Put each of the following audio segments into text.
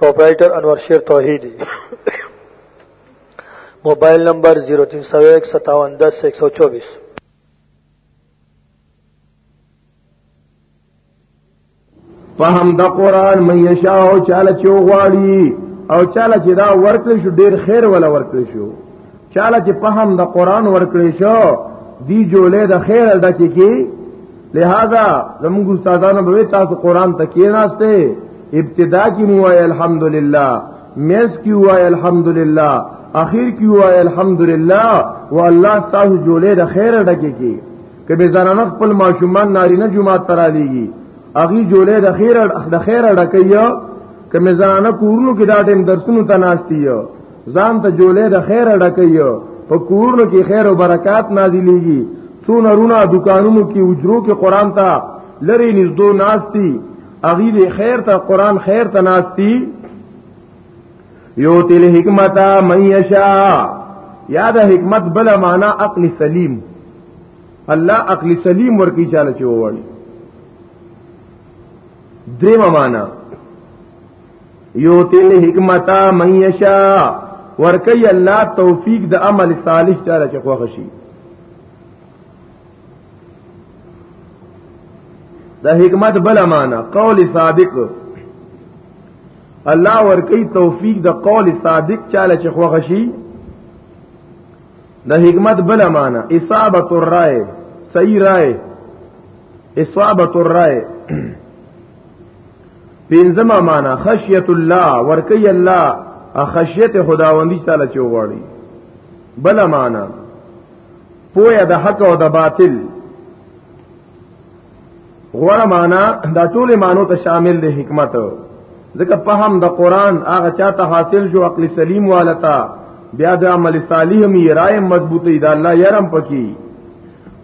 پروپرائیٹر انور شیر توحیدی موبایل نمبر 03015710124 فهم د قران مې یشا او چاله چوغواړي او چاله چې دا ورکړ شو ډیر خیر ولا ورکړ شو چاله چې په هم د قران ورکړې شو دی جولې د خیر ډکې کی لہذا زموږ استادانو به تاسو قران ته کېناسته ابتدا کی مو الحمدلله میس کی وای الحمدلله اخیر کی وای الحمدلله والله تاسو جولې د خیر ډکې کی کبه زنانه خپل ماشومان نارینه جمعه ترالیږي اغي جولې د خیر د خیر ډکې یا کمه زنانه کورونو کې دا ټیم درسونو ته ناشتي ځان ته جولې د خیر ډکیو په کورونو کې خیر او برکات نازلېږي څونه رونه دکانونو کې اجرو کې قران ته لری نږدو ناشتي اغي دې خیر ته قران خیر ته ناشتي یو تل حکمت من یشا یا د حکمت بل معنا عقل سلیم الله عقل سلیم ورکی چاله چوي دریم معنا یوتی الحکمت من یشا ورکی الله توفیق د عمل صالح چاله چې خوښ شي د حکمت بل معنا قول صادق الله ورکی توفیق د قول صادق چاله چې خوښ شي د حکمت بل معنا اصابت الرای صحیح رای اصابت الرای پنځمه معنا خشیت الله ورکی الله خشیت خداوندی تعالی چې وغواړي بل معنا پوهه د حق او د باطل غوړه معنا دا ټول معنی ته شامل دی حکمت ځکه په هم د قران هغه چاته حاصل شو عقل سلیم والتا بیا د عمل صالح می رائے مضبوطی دا الله یرم پکی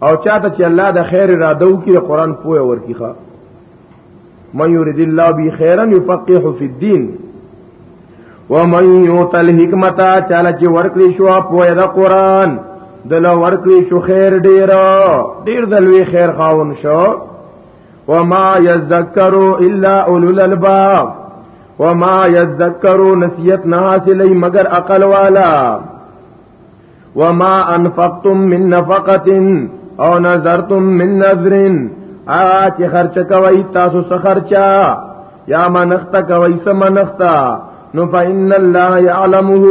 او چاته چې الله د خیر را دو کی قران پوهه ورکیخه من يريد الله به خيرا يفقهه في الدين ومن يؤت الحكمه چاله چې ورکړي شو په د قران دله ورکړي شو خیر ډیر ډیر دلوي خیر خاون شو وما يذكروا الا اولو الالباب وما يذكروا نسيت نه حاصلې مگر عقل والا وما انفقتم من نفقه او نظرتم من نظر ا چې خرچ کوي تاسو څه خرچا یا منخت کوي څه منخت نو فإن الله يعلمه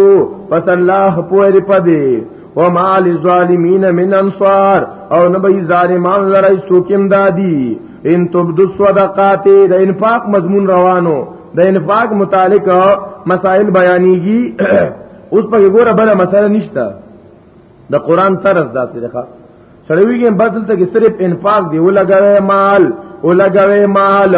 پس الله پوهر پدې وما للظالمين من انصار او نبي ظالمان لره سوکم دادي ان تبدو الصدقات د انفاق مضمون روانو د انفاق متعلق مسائل بیانېږي اوس په ګوره بل مسله نشته د قران طرز داسې ده سړیږي بدل ته کې صرف انفاق دی ولګوي مال ولګوي مال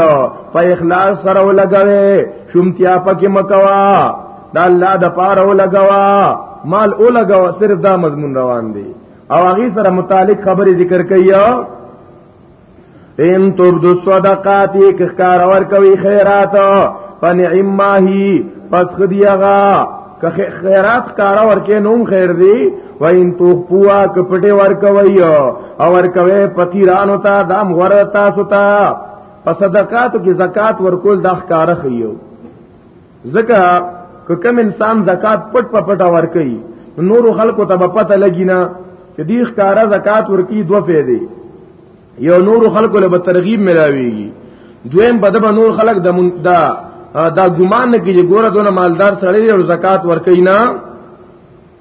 په اخلاص سره ولګوي شومتیا پکې مکوا دا الله د پاره ولګوا مال ولګوا صرف دا مضمون روان دی او هغه سره متعلق خبرې ذکر کړي ان تبدو صدقات یک کار اور کوي خیرات فنعم ما هی پس خدیغا که خیرات کار اور کې نوم خیر دی و ان تخفوا که پټه ور کوي او ور کوي فقیرانو ته دام غره تاسو ته په صدقاتو کې زکات ورکول د ښکارخ یو ځکه که کم انسان زکات پټ په پټه ورکي نور خلکو ته پته لګی نه چې دی ښکارا زکات ورکی دوه فائدې یو نور خلکو له ترغیب ملاويږي دویم په دبا نور خلک د دا دا ګمان نه کیږي ګوره دونه مالدار سړی او زکات ورکینا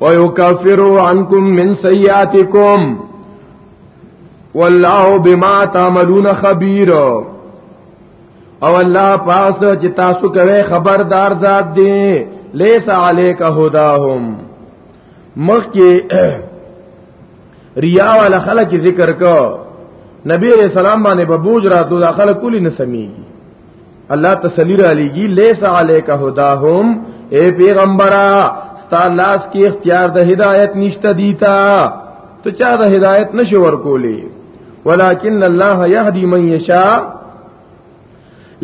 ويكفروا عنكم من سيئاتكم والله بما تعملون خبير او الله پاس چې تاسو کوي خبردار ذات دی ليس عليك هداهم مخ کې ریا والا خلک ذکر کو نبی علیہ السلام باندې په بوج راتو دا خلک کلی نه سميږي الله تسلی را لېږي ليس عليك هداهم اے پیغمبره ستا لاس کې اختیار د هدایت نشته دیتا ته چا د هدایت نشي ورکولې ولکن الله يهدي من يشاء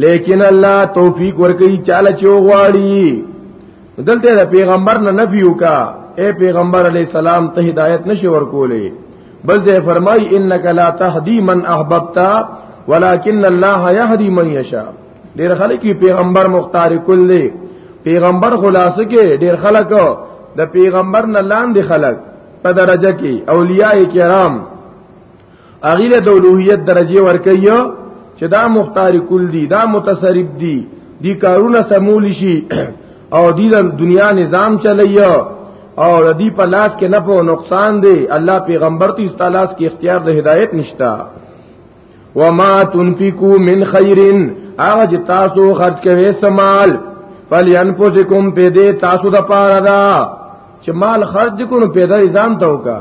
لیکن الله توفیق ورکړي چاله چوغواړي دلته د پیغمبر نه نفي وکا اے پیغمبر علی السلام ته هدایت نشي ورکولې بل دې فرمای انک لا تهدی من احببت ولكن الله يهدي من يشاء ډیر خلک پیغمبر مختار کول دی پیغمبر خلاصه کې ډیر خلک د پیغمبر نه لاندې خلک په درجه کې اولیاء کرام اغیله د اولوہیت درجه ورکي چې دا مختار کول دي دا متصرف دي دي کارونه سمول شي او دي د دنیا نظام چلایي او ردی په لاس کې نه په نقصان دی الله پیغمبر ته استلاس کې اختیار د هدایت نشتا وما تنفقو من خیرن هغه چې تاسو خرج کوي سمال فلینفسکم په دې تاسو د پاره دا چې مال خرج کو نو پیدا ځان ته وکړه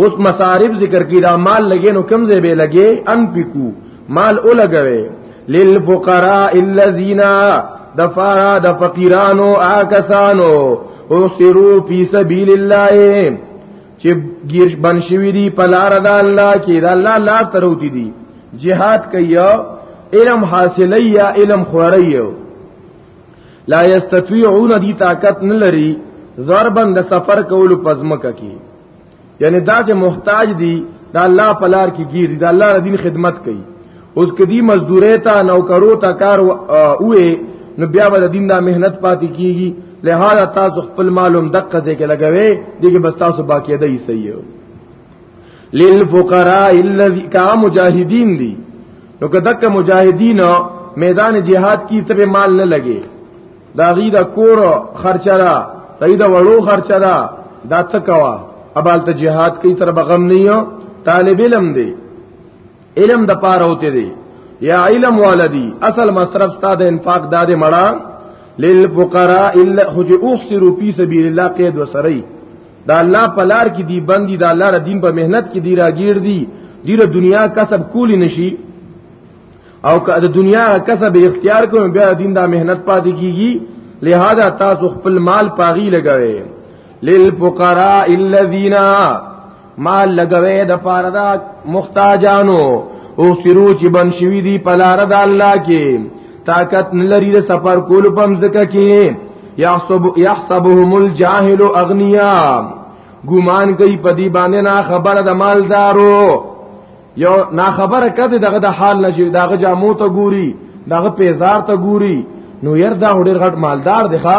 اوس مصارف ذکر کی دا مال لګې نو کم ځای به لګې انفقو مال اولګوي للفقراء الذين دفارا د فقیرانو آکسانو او سرو فی سبیل الله چې گیر بن شوی دی په لار د الله کې د الله لار تروتی دی jihad کوي علم حاصلې یا علم خوري لا یستطيعون دی طاقت نه لري ضربن د سفر کولو پزمکه کی یعنی دا چې محتاج دي دا الله پلار کی گیر دي دا الله دین خدمت کوي اوس کدی مزدوره تا نوکرو تا کار اوه نو بیا به دین دا مهنت پاتې کیږي لہذا تاسو خپل معلوم دقه دې کې لګوي دغه بس تاسو باقی دی صحیح للفقراء الذي کا مجاهدین دی نو که دک مجاهدین میدان جهاد کی ته مال نه لګي دا غي دا کور خرچه را تای دا وړو خرچه را دا څه کوا ابال ته جهاد کی تر بغم نه یو طالب علم دی علم د پاره ہوتے دی یا علم والدی اصل مصرف ستا د انفاق داد مړه للفقراء الا خج اوخسروا في سبيل الله قید وسری دا الله په لار کې دی بندي دا الله را دین په مهنت کې دی راګیر دی ډیره دنیا کسب کولی نشي او که د دنیا کسب اختیار کوم بیا دین دا مهنت پاتې کیږي لہذا تاسو خپل مال پاغي لګوي للفقراء الذين مال لګوي د پاره دا محتاجانو او سرو چې بن شوی دی په لار د الله کې طاقت نلری د سفر کول پم زکه کې یحسب یحسبهم الجاهل اغنیا ګمان کوي په دې باندې نه خبره د مالدارو یو نا خبره کده دغه د حال نشي دغه جامو ته ګوري دغه پیزار ته ګوري نو ير دا هډر غټ مالدار دی ښا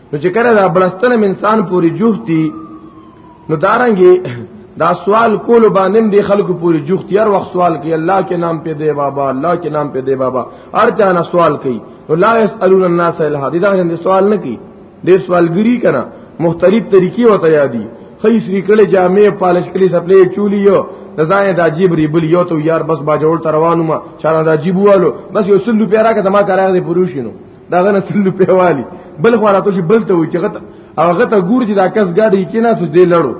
نو چې کله دا بلستنه انسان پوری جوختی نو دارنګي دا سوال کول باندې دی خلکو پوری جوختی هر وخت سوال کوي الله کې نام په دی بابا الله کې نام په دی بابا هر چا نه سوال کوي نو لا يسالون الناس الا دي دا نه سوال نه کوي ډیر سوالګری کنا مختلف طریقې وته یادي خې سری کله جامع پالش کلی سپلې چولی یو د ځان د عجیب ریبل یو ته یار بس با جوړ تروانو ما چا د عجیب والو بس یو سل روپیا راکه ما کرا دې پروشینو دا غنه سل په والی بل خو راته شي بل ته وي چې غته او غته ګور دي دا کس ګاډي کې نه سو دی لړو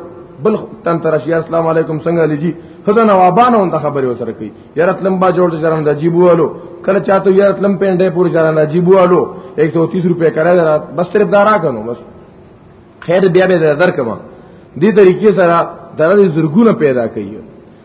بل تن تر شي السلام علیکم څنګه لجی خدای نو ابانه اون ته خبرې وسره کوي یارت لمبا جوړ جران د جیبوالو کله چاته یارت لم پینډه پور جران د جیبوالو 130 روپے کرا درا بس صرف دارا کنو بس خیر بیا به درکما دې طریقې سره درې زرګونه پیدا کوي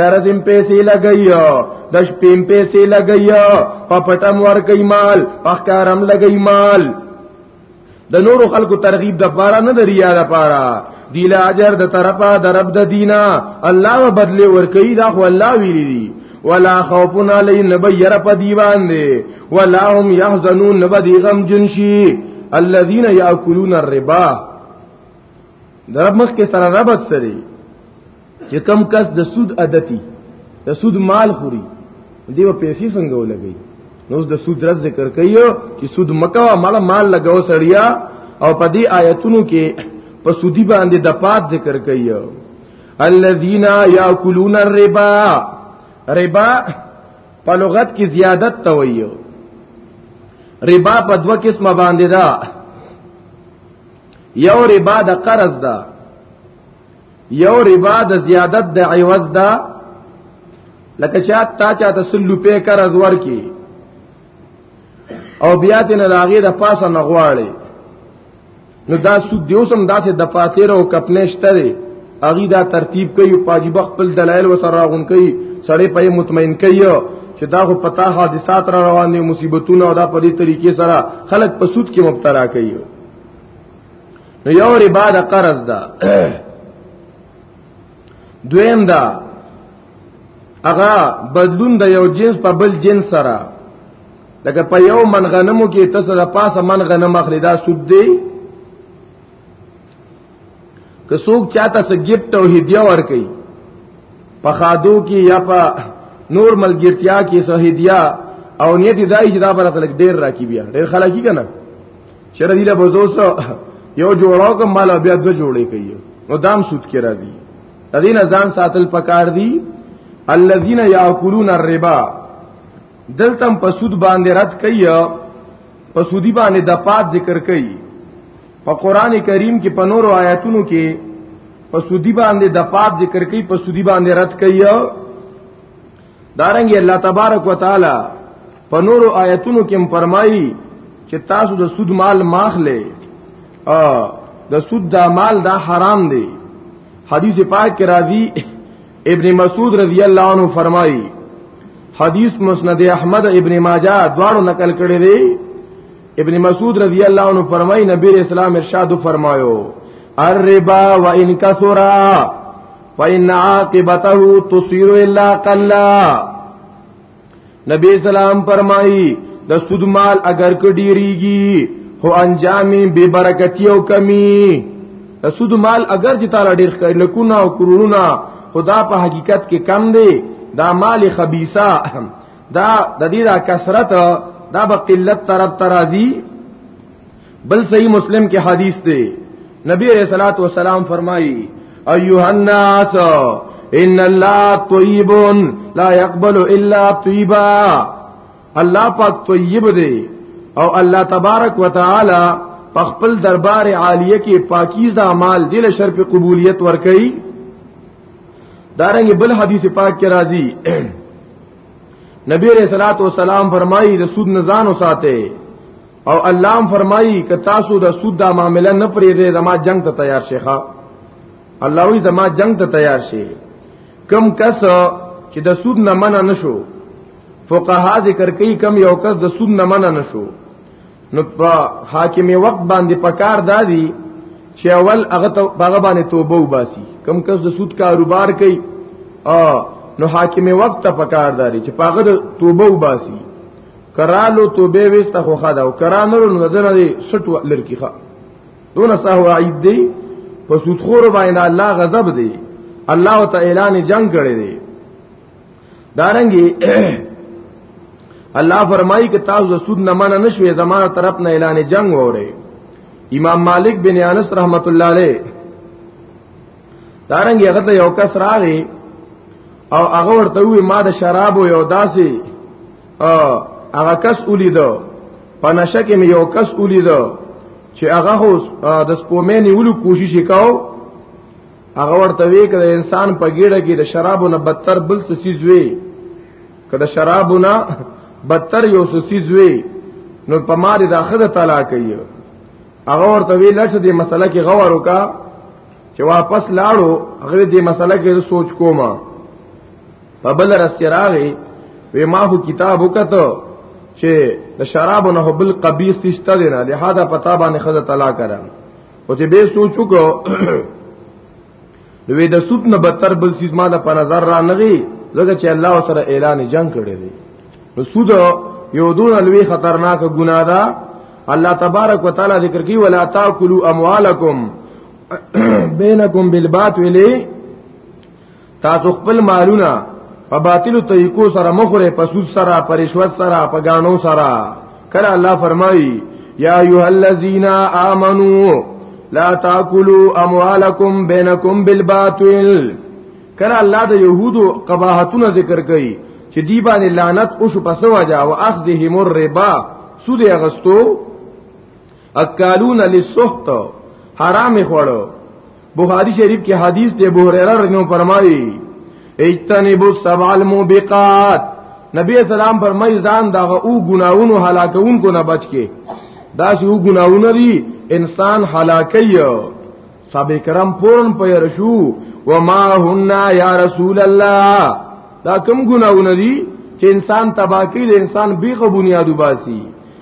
درځم پیسې لګیو د شپیم پیسې لګیو په پټم ور کوي مال په کارم لګي مال د نورو خلکو ترغیب د پاره نه د ریا د پاره دی لا اجر د طرفه د رب د دینا الله و بدلی ور کوي دا خو الله ویلی دی ولا خوف علی نبی ير په دیوان دی ولا هم يحزنون نبی غم جنشی الذين ياكلون الربا د رب مخ کې سره ربط سره چې کم کس د سود عادتي د سود مال خوري دیو پیسې څنګه ولګي نو د سود رز ذکر کوي چې سود مکوا مال مال لګاو سړیا او په دې آیتونو کې په سودی باندې د پات ذکر کوي الذين ياكلون الربا ربا په لغت کې زیادت توي ربا په دوه قسمه باندې ده یو ربا د قرض ده یو ربا د زیادت د عوض دا لکه چې تا چا ته سلو په کار از ورکی او بیا دې نه لاغې د پاسه نه غواړي نو دا سود دیو سم داسې د فاتیر او کپنې شته دی اغي دا ترتیب کوي پاجیب خپل دلایل وسره راغون کوي سړی په مطمئن کوي چې دا خو پتا حادثات را روان دي مصیبتونه او دا په دې طریقې سره خلک په سود کې مبتلا کوي نو یو ربا د قرض ده دویم ده هغه بدلون د یو جنس په بل جنس سره لکه په یو من غنمو کې تاسو د پاسه من غنم اخلي دا سود دی که څوک چاته څه گیفت او هدیه ورکړي په خادو کې یا په نور ملګرتیا کې څه هدیه او نیت دای چې دا برته لګ ډیر راکی بیا ډیر خلک کیږي نه چر دی له بزوس یو جوړاو کوم مال بیا دو جوړې کوي نو دام سود کې راځي الذين ځان ساتل پکار دي الذين ياكلون الربا دلتم په سود باندې رد کوي په سودی باندې د پات ذکر کوي په قران کریم کې په نورو آیاتونو کې په سودی باندې د پات ذکر کوي په سودی باندې رد کوي دارنګ الله تبارک وتعالى په نورو آیتونو کې فرمایي چې تاسو د سود مال ماخله ا د سود دا مال دا حرام دی حدیث پاک کې راځي ابن مسعود رضی الله عنه فرمایي حدیث مسند احمد ابن ماجه دواړو نقل کړی دی ابن مسعود رضی الله عنه فرمایي نبی رسول الله ارشاد فرمایو الربا وان کثرا فإن عاقبته تصير إلا قلا نبی سلام فرمایي د سود مال اگر کډيريږي هو انجامي بے برکتی او کمی د سود مال اگر چې تعالی ډیر خیر لکونه او کرونه خدا په حقیقت کې کم دی دا مال خبيثه دا د دې دا کثرت دا به قلت طرف ترازی بل صحیح مسلم کې حدیث دی نبی علیہ الصلوۃ والسلام فرمایي ایها الناس ان الله طیب لا يقبل الا طیبا الله پاک طیب دی او الله تبارک وتعالى په خپل دربار عالیه کې پاکیزه اعمال دل شرف قبولیت ورکړي دارنګ بل حدیث پاک کې راځي نبی رسول الله صلوات و سلام فرمایي رسول نزان وساته او الله هم فرمایي ک تاسو د سود دا معاملې نه پرې دې زما جنگ ته تیار شيخه الله وی زما جنگ ته تیار شي کم کس چې د سود نه منع نشو فقها ذکر کوي کم یو کس د سود نه منع نشو نو په حاکم وقت باندې پکار دادی چې اول هغه ته هغه باندې توبه وباسي کم کس د سود کاروبار کوي ا نو حاکم وقت ته پکار داري چې هغه د توبه وباسي کرالو تو به وسته خو خدا او کرانو نو دنه دي سټ لرکی خا دون سهو عید دی په سود خور باندې الله غضب دی الله تعالی نه جنگ کړي دی دارنګي الله فرمایي چې تاسو د سود نه مننه نشوي زمانه طرف نه اعلان جنگ وره امام مالک بن انس رحمت الله علیه دارنګ هغه ته یو کس راغی او هغه ورته وی ما د شرابو یو داسې هغه کس ولیدو په نشه کې مې یو کس ولیدو چې هغه هو د سپومې نیولو کوشش وکاو هغه ورته وی کړه انسان په ګیړه کې د شرابو نه بدتر بل څه سیز وی کله شرابو نه بدتر یو څه سیز وی نو په ما دې داخله طلاق کوي هغه ورته وی لټ دې مسله کې غور وکا چې واپس لاړو هغه دې مسله کې سوچ کومه په بل راسته راغی وی ما هو کتاب وکړو چې د شراب نه بل قبیح تشته دی نه لہذا پتا باندې خزه طلاق کړه او چې به سوچو کو دوی د سود نه بدتر بل سیز ما د په نظر را نغي لکه چې الله سره اعلان جنگ کړی دی نو سود یو دون لوی خطرناک ګناه ده الله تبارک وتعالى ذکر کوي ولا تاكلوا اموالکم بینکم بالباطل تاسو خپل مالونه په باطل طریقو سره مخره په سود سره په رشوت سره په غاڼو سره کله الله فرمایي یا ایه الذین آمنو لا تاکلوا اموالکم بینکم بالباطل کله الله د یهودو قباحتونه ذکر کوي چې دی باندې لعنت او شو پسو وجا او اخذهم الربا سود اغستو اکالون للسحت حرام خوړو بخاری شریف کې حدیث دی ابو هريره رضی الله فرمایي اجتنبوا السبع الموبقات نبی اسلام فرمایي ځان دغه او ګناونو هلاکونکو نه بچ کې دا چې او ګناونه دي انسان هلاکي صحابه کرام پورن پیر شو وما هن یا رسول الله دا کوم ګناونه دي چې انسان تباکی د انسان بیخ بنیادو باسي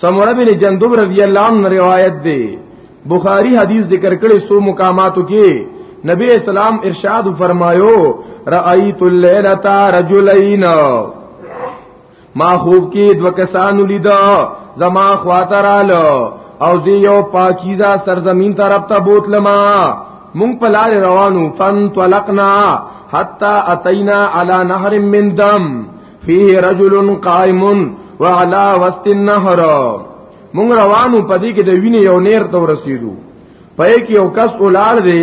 سمره بن جندب رضی الله عنه روایت دی بخاری حدیث ذکر کړي سو مقاماتو کې نبی اسلام ارشاد فرمایو رأیت الليلة رجلین ما خوب کې دو کسان لیدا زما خواترالو او دی یو پاکیزه سرزمین طرف ته بوتلما مونږ په لار روانو فن طلقنا حتا اتینا علی نهر من دم فيه رجل قائم وعلى وسط النهر مونږ روانو پدې کې د وینې یو نیر ته ورسېدو پې کې یو کس ولاړ دی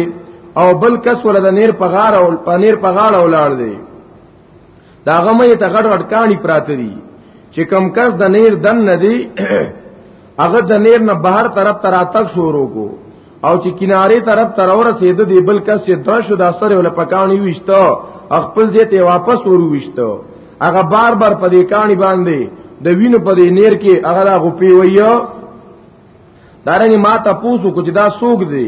او بل کس ول د نیر په غاړه او پنیر په غاړه ولاړ دی دا غمه ته غټ غټ کانی پراته دي چې کم کس د نیر دن ندی هغه د نیر نه بهر طرف تر اتک شروع کو او چې کینارې طرف تر اور سید دی بل کس چې درشو د اثر ول پکانی وشته خپل ځای ته واپس ورو وشته هغه بار بار په دې کانی باندې د وینو په دې نیر کې هغه غپی ویو دارنګ ما ته پوسو کو چې دا سوق دی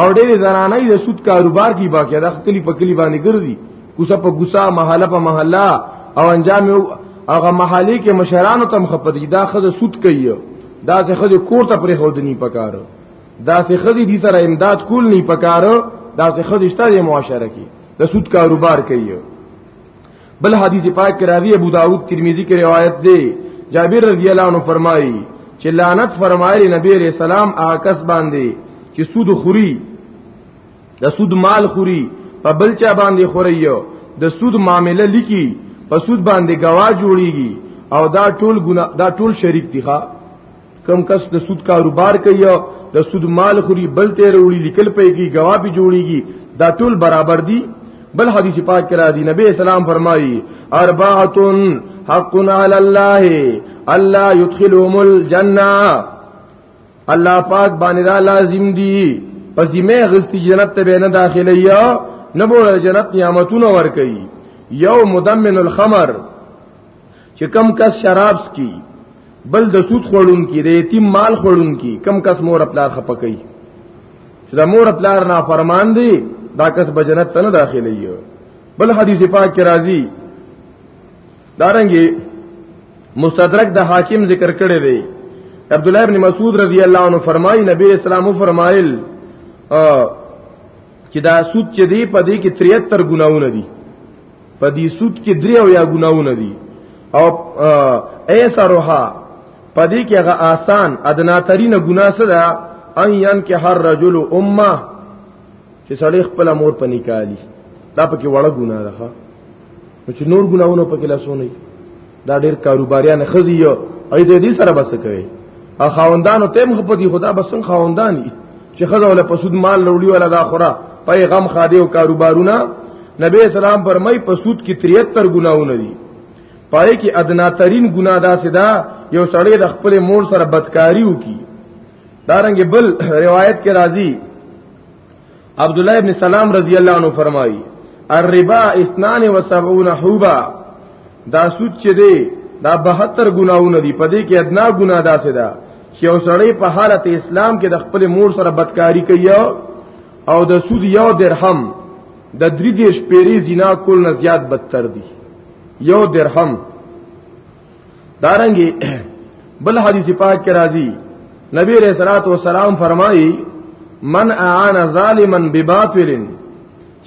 او ډېر زنانه د سود کاروبار کی باقی د خپل په کلی باندې ګرځي کوسه په ګوسا محله په محله او انجام هغه محلي کې مشرانو تم خپدي دا خزه سود کوي دا څه خزه کور ته پرې خودنی پکاره دا څه خزه دي سره امداد کول نه پکاره دا څه خزه شته د معاشره کې د سود کاروبار کوي بل حدیث پاک کې راځي ابو داود ترمذی کې روایت دی جابر رضی الله عنه فرمایي چې لعنت فرمایلی نبی علیہ السلام آکس باندې چې سود خوري د سود مال خوري په بل چا باندې خوريو د سود معاملې لکی په سود باندې گواه جوړیږي او دا ټول ګنا دا ټول شریک دي ښا کم کس د سود کاروبار کوي د سود مال خوري بل ته وروړي لیکل پي کی جوابي جوړيږي دا ټول برابر دي بل حدیث پاک کرا دی نبی اسلام فرمایي اربعتن حق علی الله الله يدخلهم الجنه الله پاک باندې دا لازم دي پس دې مې غستی جنت ته به نه داخلي یا نبو جنت نعمتونه ور کوي یو مدمن الخمر چې کم کس شراب سکي بل د سود خورون کې د یتیم مال خورون کې کم کس مور خپل خپکې چې د مور خپل نه فرمان دی دا کس به جنت ته نه داخلي بل حدیث پاک کې راځي دارنګي مستدرک د حاکم ذکر کړی دی عبد الله ابن مسعود رضی الله عنه فرمایي نبی اسلام فرمایل چې دا سود چې دی په دې کې 73 ګناونه دي په دې سود کې درې او یا ګناونه دي او ایسرها په دې کې هغه آسان ادنا ترین ګنا څه ده ان یان کې هر رجل امه چې سړی خپل مور په نکالی دا پکې وړه ګنا ده نو چې نور ګناونه پکې لاسونه دا ډیر کاروباریان خزي یو اې دې دې سره بس کوي ا خاوندانو تیم خو پدی خدا بسن خاوندانی چې خزه ولا پسود مال لوړی ولا دا خورا پیغام خاده او کاروبارونه نبی اسلام فرمای پسود کې 73 ګناونه دي پای کې ادنا ترین ګنا دا سدا یو سړی د خپل مور سره بدکاری وکي دارنګ بل روایت کې راځي عبد الله ابن سلام رضی الله عنه فرمایي الربا 72 حوبا دا سود چې دی دا 72 ګناونه دي پدې کې ادنا ګنا داسې ده چې اوسړې په حالت اسلام کې د خپل مور سره بدکاری کوي او د سود یو درهم د درې دیش پیری زنا کول نه زیات بدتر دي یو درهم دارنګي بل حدیث پاک کې راځي نبی رسول الله والسلام فرمایي من اعان ظالما بباطل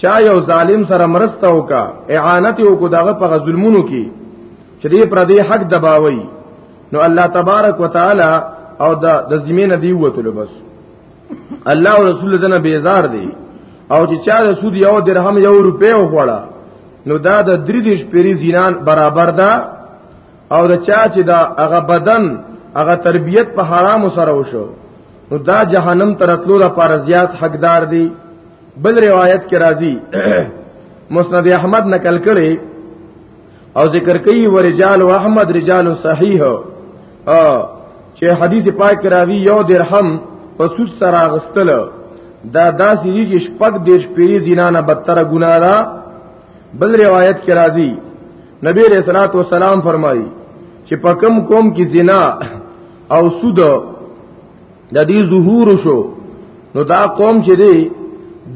چا یو ظالم سره مرسته وکا اعانت یو کو دغه په ظلمونو کې چې دې پر دې حق دباوي نو الله تبارک وتعالى او د زمینه دی وته بس الله او رسول دنه بیزار دی او چې چا د سود یو درهم یو روپې وخوړه نو دا د درې دیش پیری زینان برابر ده او د چا چې دا هغه بدن هغه تربیت په حرام سره وشو نو دا جهنم ترتلو د پاره زیات حقدار دی بل روایت کې راځي مسند احمد نقل کړي او ذکر کوي ورجال او احمد رجال صحیح او چې حدیث پاک راوی یو درهم په سود سره غستل دا داسې دي چې شپږ دیش پیری زنا نه بدتر ګناه ده بل روایت کې راځي نبی رسول الله والسلام فرمایي چې په کم قوم کې زنا او سود د دې ظهور شو نو دا قوم چې دی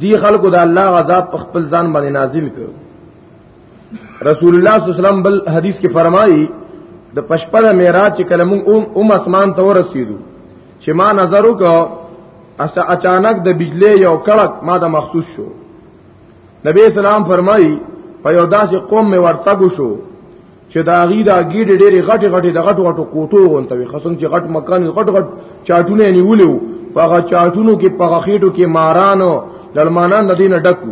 دی خلکو د الله عذاب په خپل ځان باندې نازل کړ رسول الله صلی الله علیه وسلم بل حدیث کې فرمایي د پشپه د معراج چې کله موږ اوم اسمان ته ورسېدو چې ما نظر وکړ اس اچانک د بجلی یو کړک ما د مخصوص شو نبی اسلام فرمایي په یو داسې قوم مې ورتګ شو چې دا غي دا ګډ ډېری غټي غټي د غټو غټو کوټو غونته وي خصوصا چې غټ مکان غټ غټ چاټونه نیولیو په هغه چاټونو کې په غخېټو کې مارانو لړمانان د دینه ډکو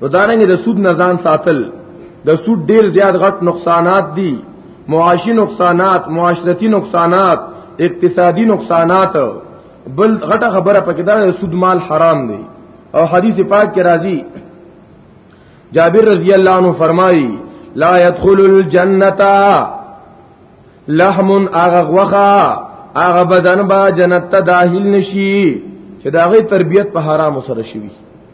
نو دارنګ د سود نه ځان ساتل د سود ډیر زیات غټ نقصانات دي معاشي نقصانات معاشرتی نقصانات اقتصادي نقصانات بل غټه خبره پکې دا سود مال حرام دی او حدیث پاک کې راځي جابر رضی الله عنه فرمایي لا يدخل الجنه لحم اغغوخا اغه بدن با جنت ته داخل نشي چې داغه تربيت په حرام سره شي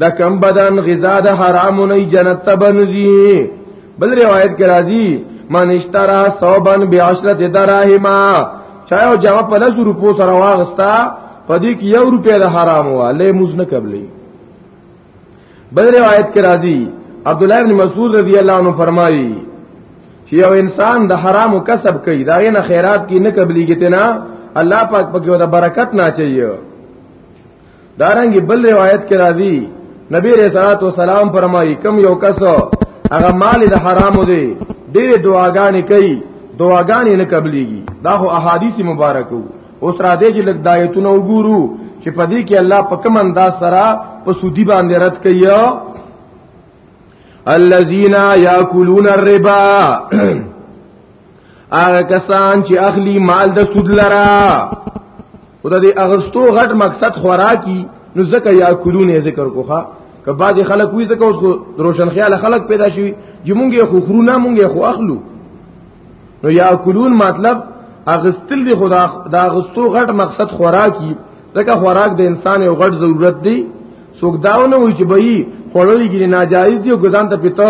دا کم بدن غذا د حرام نه جنت ته بنځي بل روایت کې راځي من اشترا صوبن بعشرت دراهما چا یو جامه په لږ روپو سره واغستا پدې کې یو روپیا د حرام و لې موز نه قبلې بل روایت کې راځي عبد الله ابن مسعود رضی الله عنه فرمایي چې یو انسان د حرام کسب کوي دا نه خیرات کې نه قبلې کېته نه الله پاک پکې د برکت نه چي دارنګ بل روایت کې راځي نبی رسول الله سلام فرمایي کم یو کس هغه مال د حرام دی ډېر دعاګانې کوي دعاګانې نه قبليږي دا هو احادیث مبارکو اوس را دې چې لګ دایتونه وګورو چې په دې کې الله په کوم انداز سره په سودی باندې رد کوي الذين ياكلون الربا هغه کسان چې اخلي مال د سود لرا او د دې اغستو غټ مقصد خوراکي نو زکه یا کلونه ذکر کوخه که بعض خلک وی زکه اوس روشن خیال خلک پیدا شي جمونږه خو خرونه مونږه خو اخلو نو یا کلون مطلب اغستل دی خدا دا اغستو غټ مقصد خوراکي ځکه خوراک د انسان یو غټ ضرورت دی څوک داونه وي چې به یې خوړل کې ناجایز دی او ګزان ته پته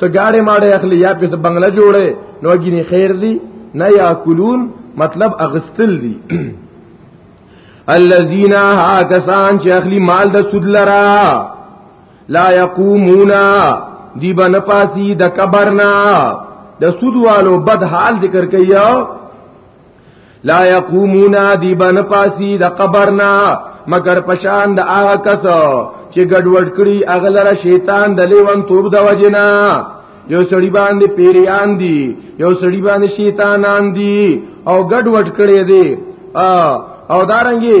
سګاړې ماړې اخلي یا په بنگله جوړه نو ګینه خیر دی نه یاکلون مطلب اغستل دی الذين ها کسان چې اخلي مال د سود لرا لا يقومون دی بن پاسی د قبرنا د سود والو بد حال ذکر کیا لا يقومون دی بن پاسی د قبرنا مگر پشان د هغه کس چې ګډوډ کړي اغلره شیطان د لیوان توب د وجنا یو سړی باندې پیریان دي یو سړی باندې شیطانان دي او ګډوډ کړي دي او دارنګي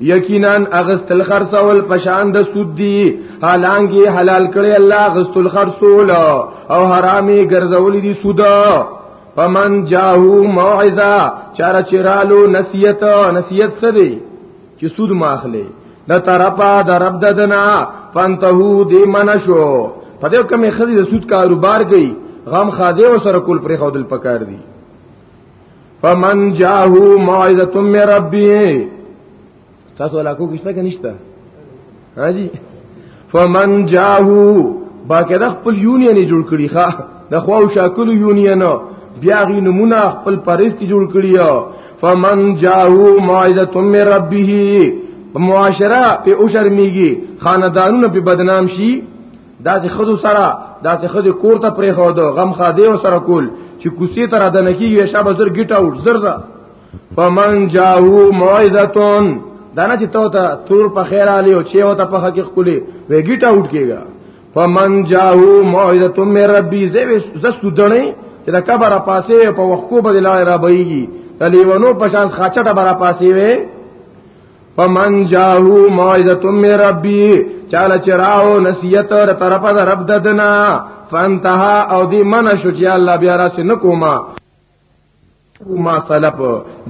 یقینا اغستل خرڅول پشان د سود دی حالانګي حلال کړي الله اغستل خرڅول او حرامي ګرځول دي سود فمن جاهو موعظه چار چرالو نصیحت نصیحت څه دی چې سود ماخله د طرفا د رب ددنا فانتهو دی منشو په دې کومه خزي د سود کاروبار کوي غم خاده وسره کول پر خودل پکار دی فمن جاءه موعظه من ربه تاسو لا کو کیشته کنيشته هاجي فمن جاءه باکه د خپل یونین جوړ کړی ښا د خو شاکل یونین بیا غي نمونه خپل پرست جوړ کړی فمن جاءه موعظه من ربه معاشره په اوشرمېږي خاندانونه په بدنام شي دا چې خدو سره دا چې خدو کور ته پرې خو دو غم خاده او سره کول چې کوسی تر د نکیږي شابه زر ګټ اوټ زر زر فمن جاءو موعظتون دا نه چې تو ته تور په خیر علی او چې او ته په حقیق کولې وې ګټ اوټ کېږي فمن جاءو موعظتون مې ربي زستو دړې چې دا کبره پاسې په وخت کو بدلای را بېږي تلیونو پشان خاچټه برا پاسې وې فمن جاهو موعظه من ربي چاله چراو نصیحت تر طرفه در رب ددنا فانتها او دی من شو چې الله بیا راس نه کوما ما سلف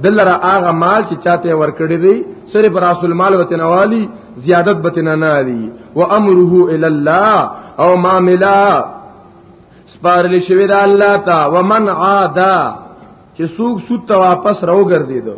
دلرا هغه مال چې چاته ورکړی دی سره پر رسول مال وته نوالی زیادت بته نه نالی و امره الی الله او معاملہ سپارل شوی دا الله تا ومن عادا چې سوق سوت واپس راو ګرځیدو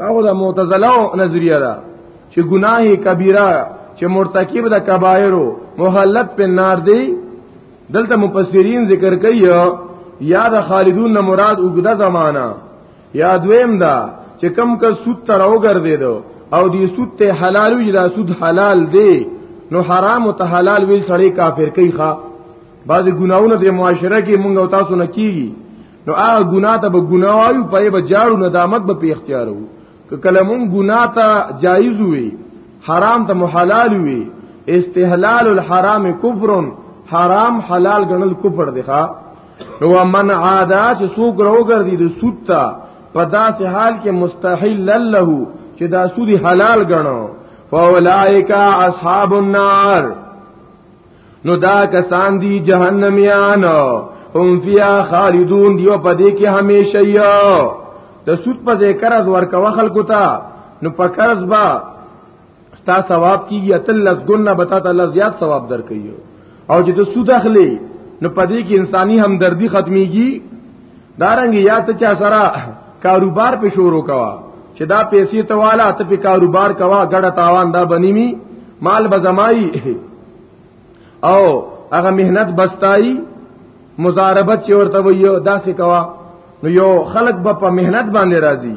دا د معتزله نظریه ده چې ګناه کبیره چې مرتکب د کبایرو مهلت په نار دی دلته مفسرین ذکر کوي یا د خالدون مراد وګړه زمانہ یا دویم دا چې کم کا سود تر اوګرځید او دی سود ته حلال وی دا سود حلال دی نو حرام ته حلال ویل سړی کافر کوي ښا بعضی ګناونه د معاشره کې مونږ او تاسو نه کیږي نو هغه ګنا ته به ګنا وایو په به جاړو ندامت به په اختیار وو که کله مونږ ګنا ته جایز وي حرام ته محلال وي استحلال الحرام کفر حرام حلال ګڼل کفر دی ښا نو من عادا چې سوق روګردي د سود ته په داسې حال کې مستحیل له چې دا سود حلال ګڼو فاولائک اصحاب النار نو دا کسان دی جهنميان هم فیا خالدون دیو پدې کې همیشه یو د سود په ذکر از ورکو خلکو ته نو په قرض با ستا ثواب کیږي اتل لس ګنا بتا ته الله زیات ثواب درکوي او چې ته سود اخلي نو پدې کې انساني همدردی ختميږي دارنګ یا ته چا سره کاروبار په شروع کوا چې دا پیسې ته والا ته په کاروبار کوا ګډه تاوان دا بنیمی مال بزمای او هغه مهنت بستای مزاربت چې ورته ویو دا څه کوا نو یو خلق به په مهنت باندې راضي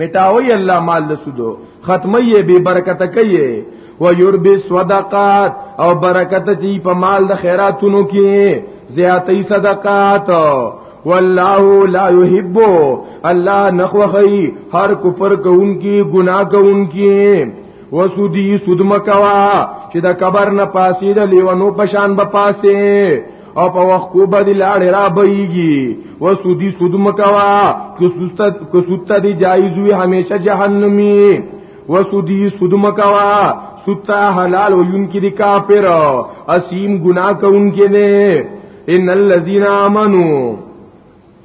مټاوي الله مال له سودو ختمي به برکت کوي ويربي صدقات او برکت چی په مال د خیراتونو کې زیاتې صدقات والله لا يحب الله نخوخي هر کفر کوونکی ګناه کوونکی وسودی سودمکوا چې د قبر نه پاسې د لیونو پشان به پاسې او په وخت کو باندې لاړ را بېږي و سودی سود مکوا که سست که سست دی جایز وي همیشه جهنمی و سودی سود مکوا ستا حلال ویون کی دی کافر اسیم گناہ کون کی نه ان الذين امنوا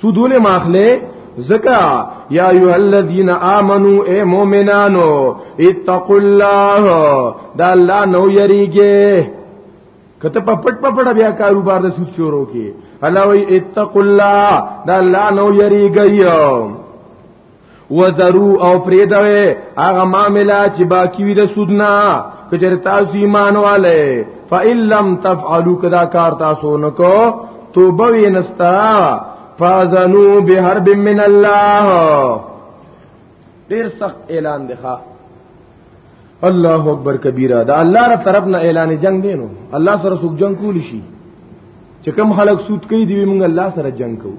سود ولې ماخله زکا یا ایو الذین آمنو اے مومنانو اتقوا الله دا الله نو یریږي کته په پټ په پټ بیا کاروبار د سود شروع کی الله وی اتقوا الله دا الله نو یریږي وذرو او پریدوي هغه معاملې چې باقی وي د سودنا کچر تاسو ایمان والے فإِن لَّمْ تَفْعَلُوا کدا کار تاسو نکو توبه وینستا فازنو بحرب من الله ډیر سخت اعلان دی ښا الله اکبر کبیره دا الله تر طرف نه اعلان جنگ دینو الله سره سوق جنگ کولی شي چې کم خلک سود کوي دی موږ الله سره جنگ کوو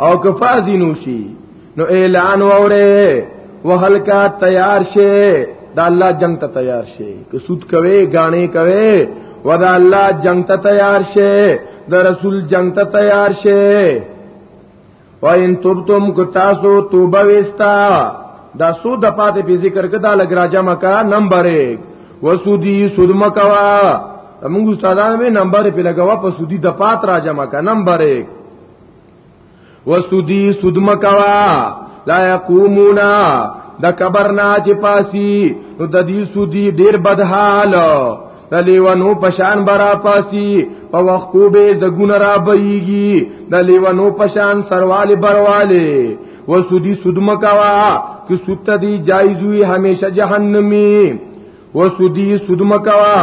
او کفازی نوشي نو اعلان وره وهل کا تیار شه دا الله جنگ ته تیار شه که سود کوي غاڼې کوي ودا الله جنگ ته تیار شه د رسول جنگ ته تیار شه وان تبتم کو تاسو توبه وستا دا سود پاتې په ذکر کې دا لګراجه مکا نمبر 1 وسودی سود مکوا موږ استادانو به نمبر په لګوا په سودی د پات راجه مکا نمبر 1 وسودی سودم کوا لا یقومونا د کبرنا چې پاسی نو د دې سودی ډیر بدحال د لیوانو پشان برا پاسی په وخت کو به د ګون را بېږي د لیوانو پشان سرواله برواله وسودی سودم کوا که سوت دی جایز وی همیشه جهنمی وسودی سودم کوا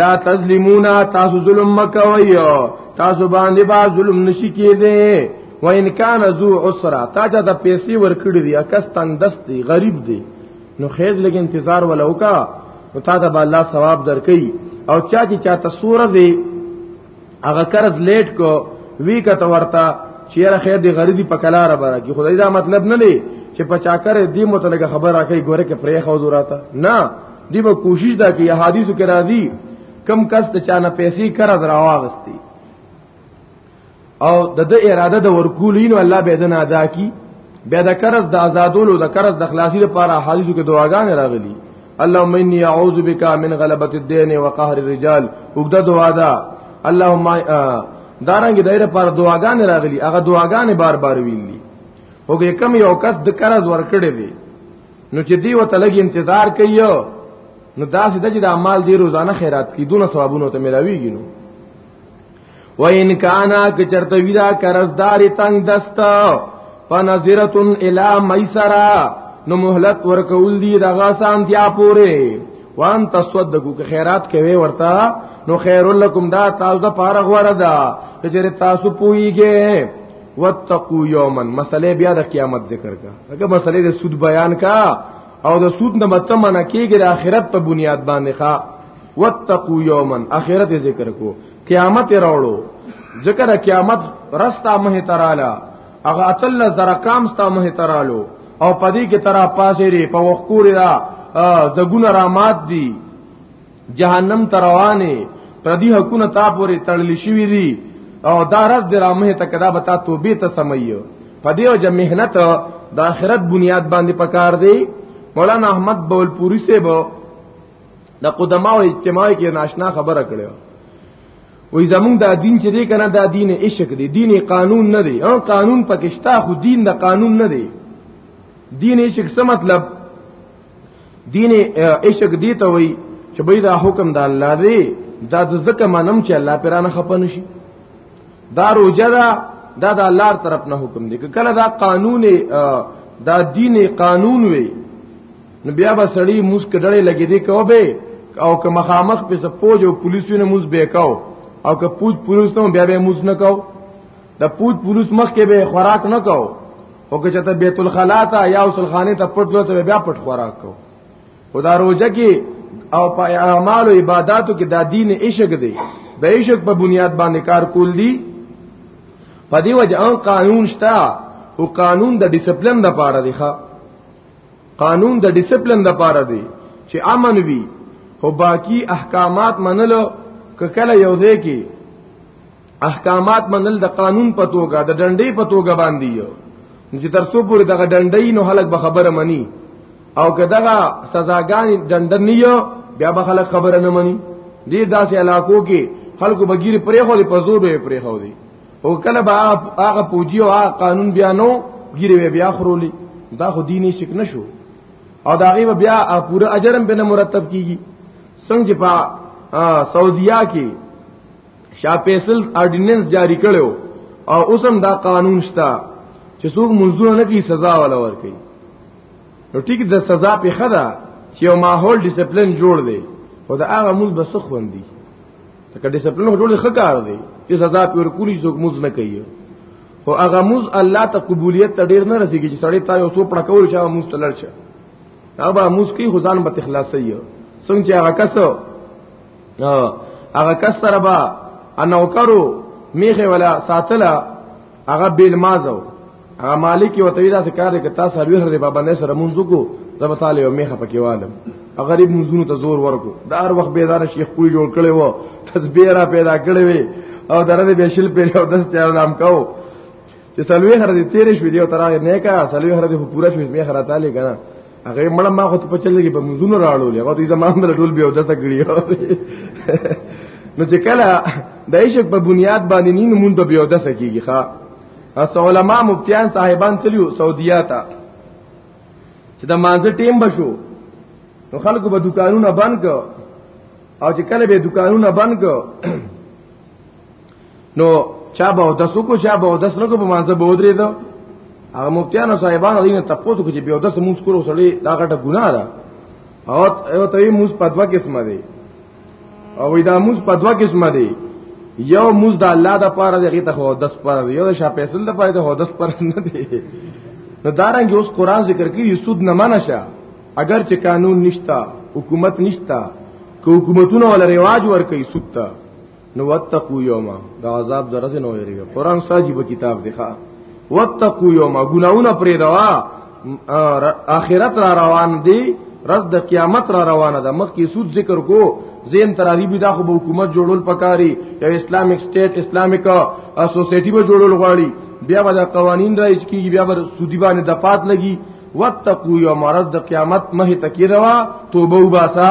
لا تظلمونا تاسو ظلم مکوي تاسو باندې با ظلم نشي کېده و ان کان ذو عسرا تا چې د پیسې ورکړي دي اکس تندست دی غریب دی نو خیر لګ انتظار ولا وکا او تا ته الله ثواب درکې او چا چې چاته سور دی هغه قرض لیټ کو وی کته ورته چیرې خیر دی غریبي په کلاره بره کی خدای دا مطلب نه دی چې په چاکر دی متلګه خبر راکې ګوره کې پرې خو دوراته نه دی به کوشش دا کی احادیث کې راځي کم کس ته چانه پیسې قرض راواغستی او د د اراده د ورکولین الله به دنا ادا کی بیا د قرض د آزادولو د قرض د خلاصي لپاره حدیثو کې دعاګانې راغلي اللهم اني اعوذ بك من غلبة الدين وقهر الرجال وګدا دعا دا اللهم دارنګ دایره پر دعاګان راغلی هغه دعاګان بار بار ویلی هوګه کم یو کس د قرض ورکړي دی نو چې دی وته لګي انتظار کوي نو داسې د چې د اعمال دی روزانه خیرات کی دونه ثوابونه ته ملاویږي نو و ان کانا که چرته ویرا قرضدار تنگ دست فنظرتن الی میسرا نو مهلت ورکول دی دغه سانتیا پوره وان تصدقو که خیرات کوي ورتا نو خیر لکم دا تاسو د پاره غوړه ده چې تاسو پويږئ واتقوا یوما مسئله بیا د قیامت ذکر کا هغه مسئله د سود بیان کا او د سود نه مطلب نه کیږي د آخرت په بنیاد باندې ښا واتقوا یوما آخرت ذکر کو قیامت راوړو ذکر قیامت رستا مه تراله هغه اتل زرا کام ستا مه ترالو او پدی کې ترا پاسې ری په وقور را زګونه را مات دي جهنم تروانه پردی حقونه تا پورې تړل شوی دي او دا رز درامه ته کدا بتا توبې ته سمایو پدی او جم مهنت د آخرت بنیاد باندې پکار دی مولانا احمد بولپوری سے بو د قدما او اجتماع کې ناشنا خبره کړو وې زمونږ دا دین چې دی کنه دا دین عشق دی دین قانون نه دی او قانون پکشتا خو دین د قانون نه دی دین عشق څه مطلب دین عشق دی ته وې چې بې دا حکم د الله دی دا د زکه منم چې الله پرانه خپنه شي دا روجه دا دا د الله طرف نه حکم دی کله دا قانون دا دین قانون وی نو بیا به سړی موس کډړې لګې دی کو به او که مخامخ په سپوج او پولیسونو موس به کاو او که پوج پولیس ته بیا به موس نه کاو د پوج پولیس مخ کې به خوراک نه کاو او که چته بیت الخلا ته یا وصل خانه ته پټ لوته بیا پټ خوراک کاو خدا روزه کې او په اعمال او عبادتو کې د دین عشق دی د عشق په بنیاد باندې کار کول دي په دې وجه ان قانون شته او قانون د ډیسپلین د پاره دی ښا قانون د ډیسپلین د پاره دی چې امن وي خو باقی احکامات منلو کله یو ځای کې احکامات منل د قانون په توګه د ډنډې په توګه باندې یو چې تر څو پورې دغه ډنډې نو خلک به خبره مني او که دغه سزاګان ډنډ نه یو بیا به خلک خبره نه مني دې داسې علاقو کې خلکو بګیر پرې خو دې په زور به پرې خو دې او کله به هغه پوجي او هغه قانون بیا نو ګیره بیا خرولې دا خو دیني شک نشو او دا غي بیا پوره اجرم به مرتب کیږي څنګه په سعودیا کې شاه فیصل آرډیننس جاری کړو او اوسم دا قانون شته چې څوک منځونه نه کی سزا ولا ور کوي نو ټیک د سزا په خدا چې یو ماحول ډیسپلین جوړ دی او دا هغه موږ بس خوندي ته ډیسپلین ټول ښه کار دی چې سزا پر کولی څوک موز نه کوي او هغه موز الله ته قبولیت ته ډیر نه رسیږي چې سړی تا یو څو پړه کول چې موز ته لړشه هغه به موز کوي خدان به تخلاصي څنګه چې هغه کس هغه کس سره به انو کرو میخه ولا ساتله هغه بیل مازو هغه مالک یو توی داسې کار کوي تاسو هر ویره په باندې سره مونږ کو زب تعالی یو میخه پکې والم غریب مونږونو ته زور ورکو دا هر وخت بیدار شیخ کوی جوړ کړي وو تسبیح را پیدا کړي وي او درته به شل پیری او دس چار نام کاو چې سلوي هر دې تیرې شوې دی او ترغه نه کا سلوي هر دې پورا شوې می خره تعالی کنه هغه مړ ما خو ته په چلګي په مونږونو راړو لګو ته زمام بل ټول بیا دسه کړی نو چې کله د عشق په بنیاد باندې نین مونږ ته بیا دسه کیږي ښا اس علماء مفتیان صاحبان تلیو سعودیا ته چې د مانځه ټیم بشو نو خلکو به دکانونه بند کو او چې کله به دکانونه بند کو نو چا به د سکو چا به د سنکو په مانځه به ودرې دو هغه مفتیان صاحبان دینه تپوت کو چې به د سمونږ کولو سړي دا غټه ګناه ده او ته یې موږ په دوا قسمه دی او دا موز په دوا قسمه دی یو موز د الله د پاره دی غیته هو دس پر یو د شاه فیصل د پاره دی هو دس پر نه دی نو دارنګ اوس قران ذکر کوي سود نه منشه اگر چې قانون نشتا حکومت نشتا که حکومتونه ول رواج ور کوي سود ته نو وتقو یوما دا عذاب درځ نو یریږي قران ساجيب کتاب دی ښا وتقو یوما ګناونه پرې دوا اخرت را روان دی رز د قیامت را روانه ده مخکې سود ذکر کو زین تراوی به دا خو به حکومت جوړول پکاري یا اسلامیک سټیټ اسلامیک اسوسیټي به جوړول غواړي بیا به دا قوانین راځي کیږي بیا به سودی باندې د پات لګي وتقو یوما رز د قیامت مه تکیروا توبه وباسا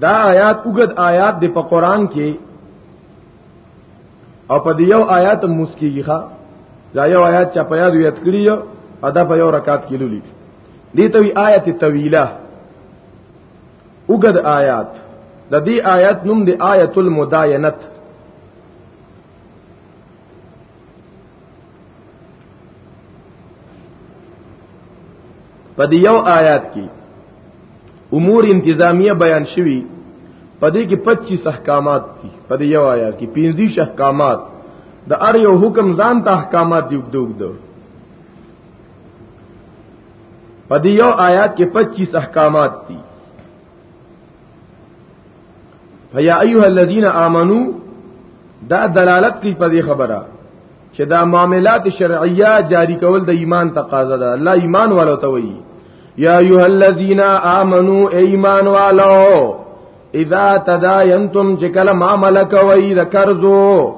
دا آیات وګد آیات د په قران کې او په یو آیات مسکیږي ښا دا یو آیات چا په یاد ویت کړی او دا په یو رکعت کې لولي دي ته وی آیت طویله وګد آیات د دې آیات نوم دی آیت المداینت په دې یو آیات کې امور انتظامیه بیان شوی په دې کې 25 احکامات دي په دې یو آیات کې 25 احکامات د ار یو حکم ځان ته احکامات دی وګدو وګدو په دې یو آیات کې 25 احکامات دي فیا ایها الذین آمنو دا دلالت کوي په دې خبره چې دا معاملات شرعیه جاری کول د ایمان تقاضا ده الله ایمان والو ته وایي یا ایها الذین آمنو ایمان والو اذا تداینتم چې کله معاملې کوي د قرضو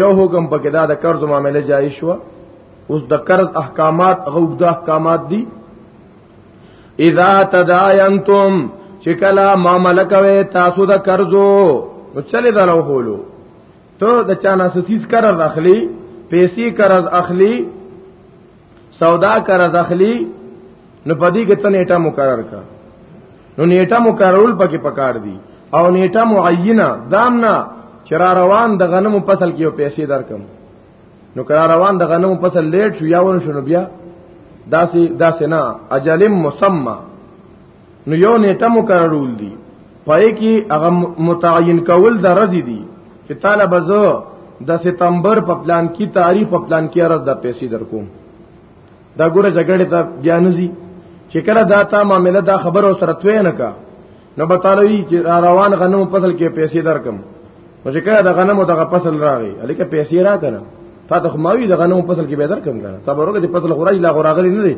یو حکم پکې دا د قرض معاملې جایز شو اوس د قرض احکامات غوږ د احکامات دي اذا تداینتم چې کله معاملې کوي تاسو د قرضو نو چلے دا لو خولو ته د چانا سسیز قرض اخلي پیسې قرض اخلي سودا قرض اخلي نو پدی کې ته نیټه مقرر کا نو نیټه مقررول پکې پکار دي او نیټه معینه دام نه چر روان د غنمو فصل کې پیسې درکم نو کرا روان د غنمو فصل لیټ شو یا ونه شنو بیا داسې داسې نه اجل مسمى نو یو نیټه مقررول دي پای کې هغه متعین کول د رضی دي چې طالب زو د ستمبر په پلان کې تاریخ په پلان کې ارز د پیسې درکوم دا ګوره جګړه ته بیانوزی چې کله دا تا معاملې دا خبر او سره توې نه کا نو بتالوی چې را روان غنمو فصل کې پیسې درکم نو چې کله د غنمو دغه فصل راغی الیکه پیسې را کنه تا ته ماوی د غنمو فصل کې به درکم کنه صبر وکړه چې فصل خورای لا غراغلی نه دی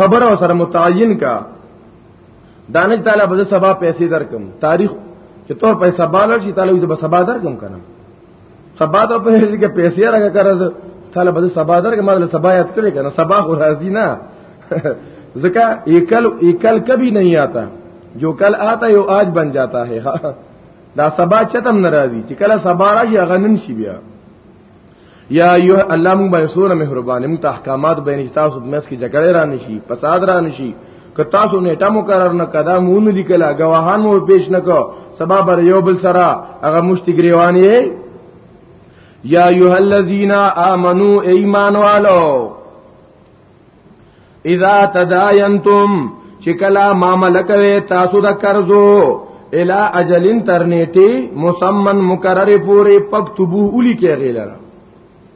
خبره سره متعین کا دانش تعالی به سبا پیسې درکم تاریخ چې تور پیسې بالا شي تعالی به سبا درکم کنه سبا ته په هیڅ کې پیسې راګه قرض تعالی به سبا درګه مال سبا یاد کړی کنه سبا خو راځي نه ځکه یکل یکل کبي نه آتا جو کل آتا یو آج بن جاتا ہے دا سبا چتم ناراضي چې کله سبا راشي هغه نن شي بیا یا ایه الله مون باندې سونه مهربانه مون ته احکامات بین تاسو په مس کې جګړه را نشي فساد را نشي که تاسو نیټه مقرر نه کدا مون لیکلا گواهان مو پیش نکو سبا بر یو بل سره هغه مشت گریوانی یا ایها الذین آمنو ایمان والو اذا تداینتم چې کلا معاملې کوي تاسو د قرضو الا اجلن ترنیټي مسمن مقرر پوری پکتبو اولی کې غیلره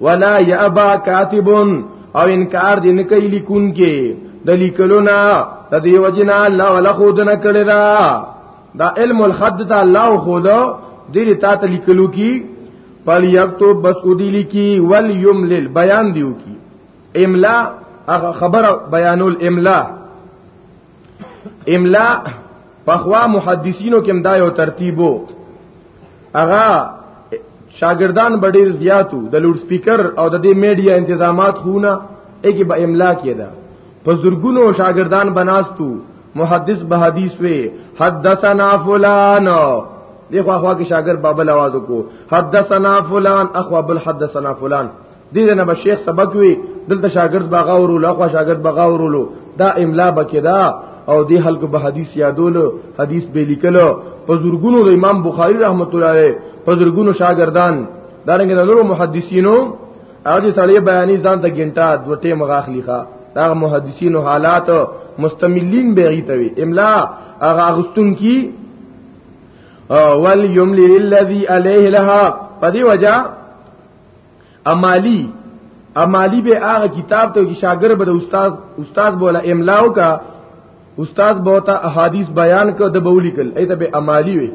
ولا یابا کاتبون او انکار دې نه کوي لیکون کې د لیکلو نه د دې وجنا الله ولا خود نه کړی دا دا علم الخد ته الله خود دې تا ته لیکلو کې پل یکتو بس ودی لیکي ول یملل بیان دیو کی املا هغه خبره بیانول املا املا پخوا محدثینو کې دا یو ترتیبو اغا شاګردان بډیر زیاتو د لوډ سپیکر او د دې میډیا تنظیمات خونه اګي به املا کېده په زورګونو شاګردان بناستو محدث به حدیث وی حدثنا فلان دغه خوا کې شاګرد بابل आवाज کو حدثنا فلان اخو بل حدثنا فلان دې نه به شیخ سبق وی دلته شاګرد باغا ورولو اخوا شاګرد باغا ورولو دا املا بکې دا او دې خلکو به حدیث یادولو حدیث به لیکلو په زورګونو د امام بخاری رحمت الله علیه په زورګونو شاګردان دا رنګ د نورو محدثینو اجي سړی بیانې ځان ته ګنټا دوټه مغاخلی ښا دا محدثینو حالات مستملین به غیتوي املا هغه اغستون کی ول یملی للذی علیه الحق په دې وجہ امالی امالی به هغه کتاب ته چې شاګرد به د استاد استاد بوله املاو کا استاد بوته احادیث بیان کو د بولی کل ایته به امالی وي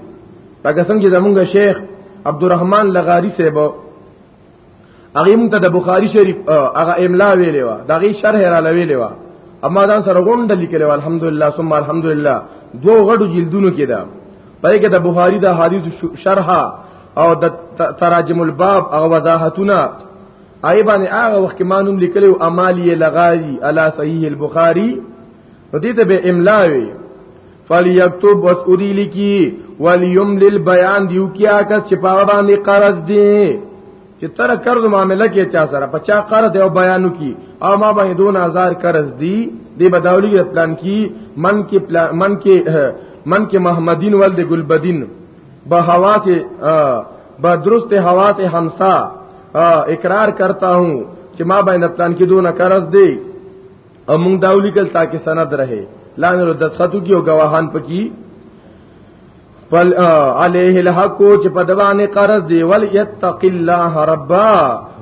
لکه څنګه زمونږ شیخ عبدالرحمن لغاری صاحب هغه مونږ ته د بخاری شریف هغه املا ویلې و دا غي شرح را لویلې و اما ځان سره غونډه لیکلې و الحمدلله ثم الحمدلله دوه غټو جلدونو کې دا پای کې د بخاری د حدیث شرحه او د تراجم الباب او وضاحتونه آی باندې هغه وخت ما نوم لیکلو امالی لغاری علی صحیح البخاری نو دې ته به املا وی فلیکتب وسعودی لکی ولیملل بیان دیو کیا کس چې په باندې قرض دی چې تر قرض معاملې کې چا سره 50 قرض او بیانو کی او ما باندې 2000 قرض دی دی بداولی پلان کی من کې من کې من کې محمدین ولد ګلبدین به هوا کې به درست هوا ته همسا اقرار کرتا ہوں چې ما باندې پلان کې دونه قرض دی او موږ دا ولیکل تاکي سند رہے لاندې له دستخطو کې او گواهان پکې فل علیه الحق چې په دوانه قرض دی ول یتق الله ربا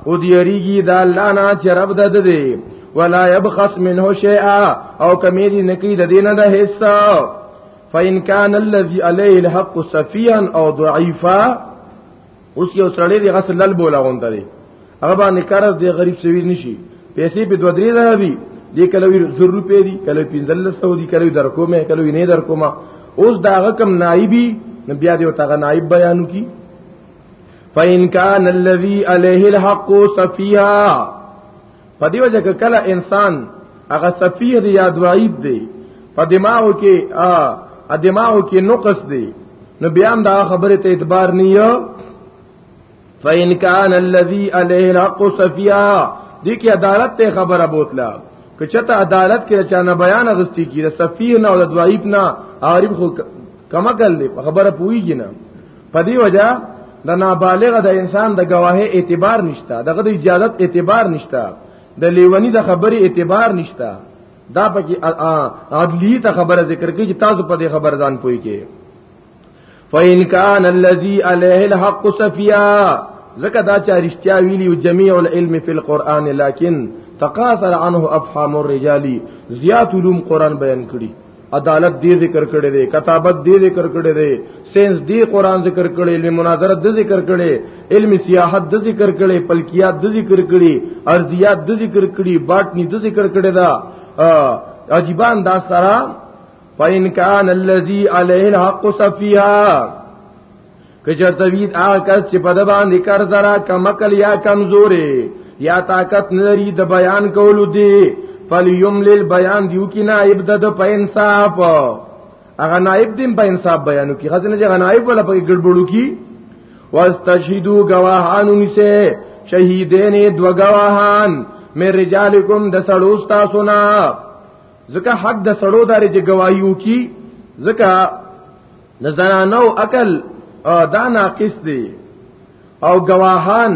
او دی ریږي دا الله نه چې رب د دې ولا يبخس منه شيئا او کمی دی نکی د دینه د حصہ فإن كان الذي عليه الحق سفيا او ضعيفا اوس یو سړی دی غسل لل بولا غونډه دی هغه باندې قرض دی غریب سوي نشي پیسې په دوه درې زره دي دې کله وی زر روپې دي کله پنځل سو دي کله در کومه کله نه در کومه اوس دا غکم نایبی نبي دې وتاغه نایب بیانو کی فإن كان الذي عليه الحق سفيها په دې وجه کې کله انسان هغه سفیه دی یا ضعیف دی په دماغ کې ا دماغ کې نقص دی نو بیا هم دا خبره ته اعتبار نه یو فإن كان الذي عليه الحق سفيا دي کې عدالت ته خبره بوتلا کچته عدالت کې چانه بیان غستی کی سفیر نه او ضعیف نه عارف خو کما کړل خبره پویږي نه په دې وجہ د نابالغ د انسان د گواهی اعتبار نشته دغه د اجازت اعتبار نشته د لیونی د خبرې اعتبار نشته دا پکې عدلی ته خبره ذکر کوي چې تاسو په دې خبر ځان پوي کې فإن كان الذي عليه الحق صفيا زکه دا چا رښتیا ویلی او جميع العلم في القرآن لكن تقاصر عنه افهام الرجال زیات علوم قرآن بیان کړي عدالت دی ذکر کړی دی کتابت دی ذکر کړی دی سینس دی قران ذکر کړی علم مناظرت دی ذکر کړی علم سیاحت دی ذکر کړی پلکیات دی ذکر کړی ارضیات دی ذکر کړی باټنی دی ذکر کړی دا عجیبان دا سره فإن كان الذي عليه الحق سفيها کچرته وی هغه کس چې په د باندې کار درا کمکل یا کمزورې یا طاقت نری د بیان کولو دی فلیوم لیل بیان دیو کی نائب د د په انصاف هغه نائب دیم په انصاف بیانو کی خزنه چې نائب ولا په ګډبړو کی واستشهدو گواهانو نسه شهیدین دو گواهان مې رجالکم د سړو تاسو نه ځکه حق د سړو داري چې گوايو کی ځکه د زنانو عقل دا ناقص دی او گواهان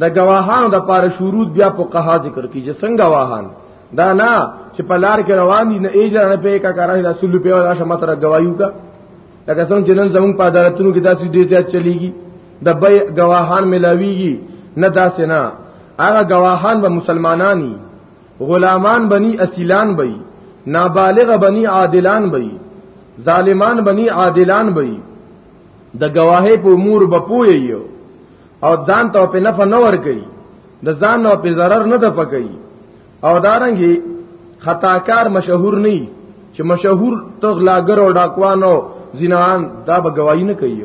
د گواهانو د پاره شروط بیا په قها ذکر کیږي څنګه گواهان دا نه چې په لار کې روان دي نه ایجر نه پې کا کارای دا سلو په ولا شمه تر گوايو کا لکه څنګه چې نن زموږ په عدالتونو کې داسې ډیر زیات چلیږي د بې گواهان ملاويږي نه داسې نه هغه گواهان به مسلمانانی غلامان بنی اسیلان بئی نابالغ بنی عادلان بئی ظالمان بنی عادلان بئی د گواهی په امور بپوی او ځان ته په نفع نه ور کوي د ځان نو په zarar نه ده پکې او دارنګي خطاکار مشهور نه چې مشهور تغلاګر او ډاکوانو زنان دا به گواہی نه کوي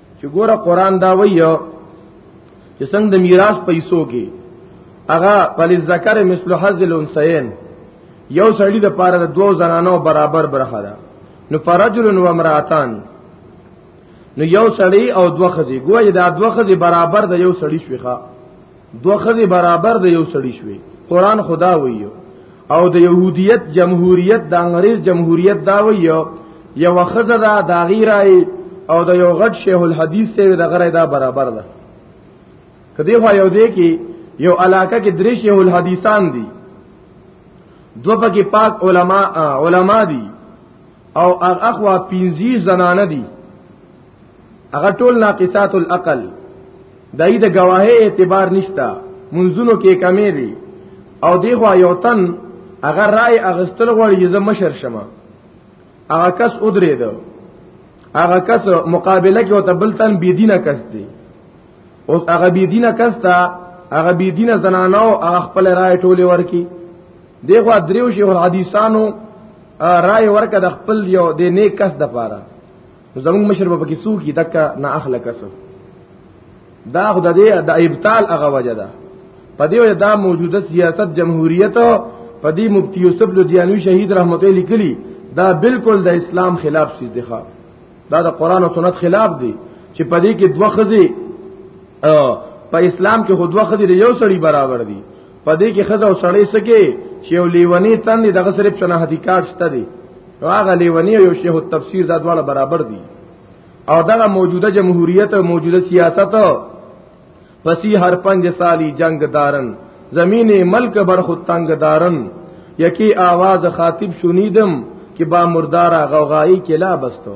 چې ګوره قران دا وایو چې څنګه د میراث پیسو کې هغه پلی ذکر مثل حظ الانثیین یو سړی د پاره د دوو زنانو برابر برخه ده نو فرجل و امراتان نو یو سړی او دوه خزي ګویا دا دوه خزي برابر د یو سړی شوخه دوه خزي برابر د یو سړی شوي قران خدا ویو او د يهودیت جمهوریت د انګريز جمهوریت دا ویو یو خزه دا د غیرای او د یو غټ شیخ الحدیث ته د غره دا برابر ده کدی خو یو دی کې یو علاقه کې درې شیخ الحدیثان دي دو پکې پاک علما علما دي او هغه اخوا 50 زنانه دي هغه ټول ناقصات العقل دای د گواهی اعتبار نشتا منځونو کې کمی دی او دی خو یو تن هغه رائے اغستل غوړي چې مشر شمه هغه کس ودرې ده هغه کس مقابله کې او تبلتن بی دینه کس دی اوس هغه بی دینه کس ته هغه بی دینه زنانه او هغه خپل رائے ټوله ورکی دغه دریو شیخ الحدیثانو رائے ورکه د خپل یو د نیک کس د پاره زموږ مشر په کې سوق دک نه اخله کس دا خدای دې د ابطال هغه وجه ده په دې وجه دا موجوده سیاست جمهوریت په دې مفتی یوسف لودیانوی شهید رحمت الله لیکلی دا بالکل د اسلام خلاف شي دی دا د قران او سنت خلاف دی چې په دې کې دوه خزي په اسلام کې خود وخت دی یو سړی برابر دی په دې کې خزه او سړی سکه چې یو لیونی تن دی دغه صرف شناختی کارت شته دی نو هغه لیونی یو شیخ التفسیر دا دواړه برابر دي او دغه موجوده جمهوریت او موجوده سیاست پسی هر پنج سالی جنگ دارن زمین ملک بر خود تنگ دارن یکی آواز خاطب شنیدم که با مردارا غوغایی کلا بستو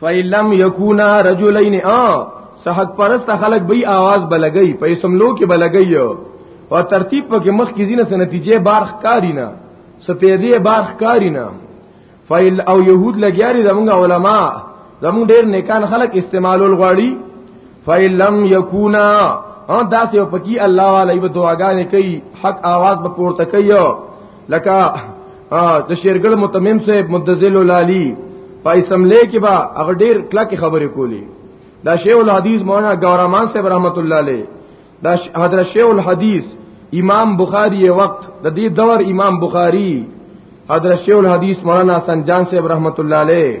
فیلم یکونا رجلین ا صحت پرست خلق به आवाज بلګی په اسملو کې بلګی او ترتیب په کې مخ کې زینه سه نتیجې بار ښکاری نه سپیدې بار ښکاری نه فیل او یهود لګیاري زمونږ علما زمونږ ډیر نیکان خلق استعمالول غواړي فیلم یکونا او داسې او پکې الله علی به دعاګانې کوي حق आवाज به پورته کوي لکه د شیرګل متمم صاحب مدذل لالی پایسم لې کې با هغه ډیر کلکې خبرې کولی دا شیخ الحدیث مولانا ګورامان صاحب رحمت الله علیه دا حضرت شیخ الحدیث امام بخاری وقت د دې دور امام بخاری حضرت شیخ الحدیث مولانا حسن جان صاحب رحمت الله علیه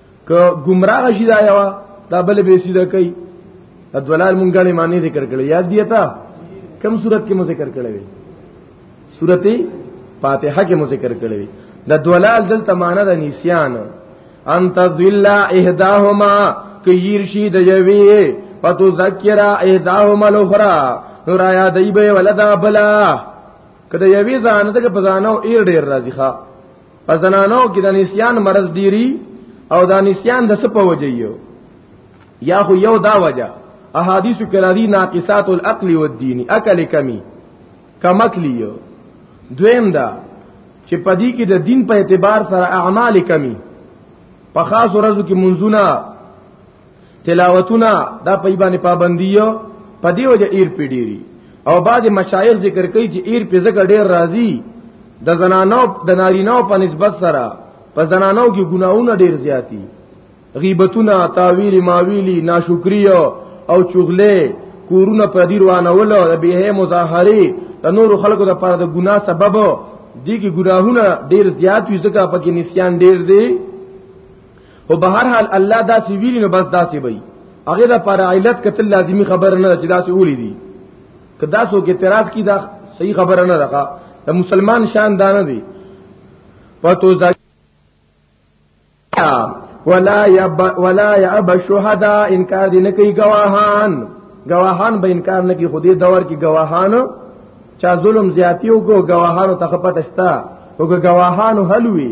که گمراه شي دا یو دا بل به سیده کوي ادولال مونږ غړي معنی ذکر کړل یاد دی تا کم صورت کې مو ذکر کړل وی سورته فاتحه کې مو ذکر کړل وی د دولال دلته معنی د نسیان ان تذل احداهما کیر شي د یوی پتو ذکر احداهما الاخرى نو را یادې به ولدا بلا کله یوی ځان ته په ځانو ایر ډیر راځي ښا په زنانو کې د نسیان مرض ډیری او د نسیان د څه په وجه یو یا خو یو دا وجه احادیث کې راځي ناقصات العقل والدین عقل کمی کمکلی یو دویم دا چې پدی کې د دین په اعتبار سره اعمال کمی په خاص ورځو کې منځونه تلاوتونه دا په باندې پابندي یو په دی وجه ایر پی ډیری او بعد مشایخ ذکر کوي چې ایر په زکه ډیر راضی د زنانو د نارینو په نسبت سره په زنانو کې ګناونه ډیر زیاتی غیبتونه تاویل ماویلی ناشکری او چغله کورونه په دیر وانول او به مظاهره د نور خلکو د پاره د ګنا سبب دي کې ګناهونه ډیر زیات وي ځکه پکې نسیان ډیر دی او به هر حال الله داسې ویلی نو بس داسې وي هغه د پر علت کتل لازمی خبر نه چې داسې ولې دي که داسو کې اعتراض کی دا صحیح خبر نه راکا د مسلمان شان دا نه دی پتو ځکه ولا يب ولا يب الشهداء انکار دي نه کوي گواهان گواهان به انکار نه کوي خو دې دور کې گواهان چا ظلم زیاتی وکړو گواهانو ته خپت شتا او گواهانو حلوي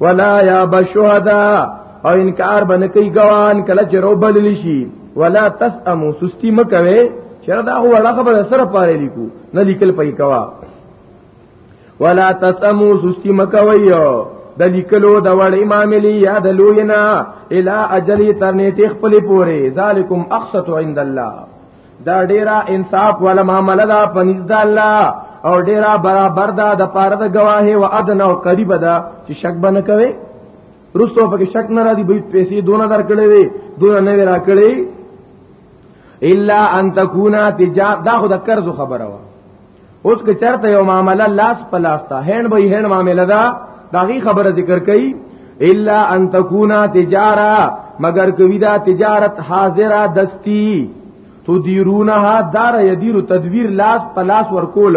ولا یا بشهدا او انکار باندې کوي ګوان کله چې روبل لشي ولا تسمو سستی مکوي چې دا هو وړه خبره سره پاره لیکو نه لیکل پي کوا ولا تسمو سستی مکوي د لیکلو د وړ اماملی یا د لوینا الی اجلی ترنیټ خپل پوره ذالکم اقصت عند الله دا ډیره انصاف ولا معاملہ دا پنځ د الله او ډیره برابر دا د پاره د گواهی او ادن او قریب دا چې شک بنه کوي رسو پکې شک نه را دي بیت پیسې دونه درکړې وي دونه نه را کړې الا ان تکونا تجار دا خو د قرض خبره و اوس که چرته یو معاملہ لاس په لاس تا هند به هند معاملہ دا داغي خبره ذکر کړي الا ان تکونا تجارا مگر کوي دا تجارت حاضره دستی تدیرونها دار یدیر تدویر لاس په لاس ورکول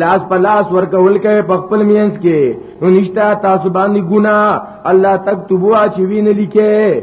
لاس په لاس ورکول کې په خپل مینس کې نو نشتا تاسو باندې ګنا الله تک تبوا چې وین لیکه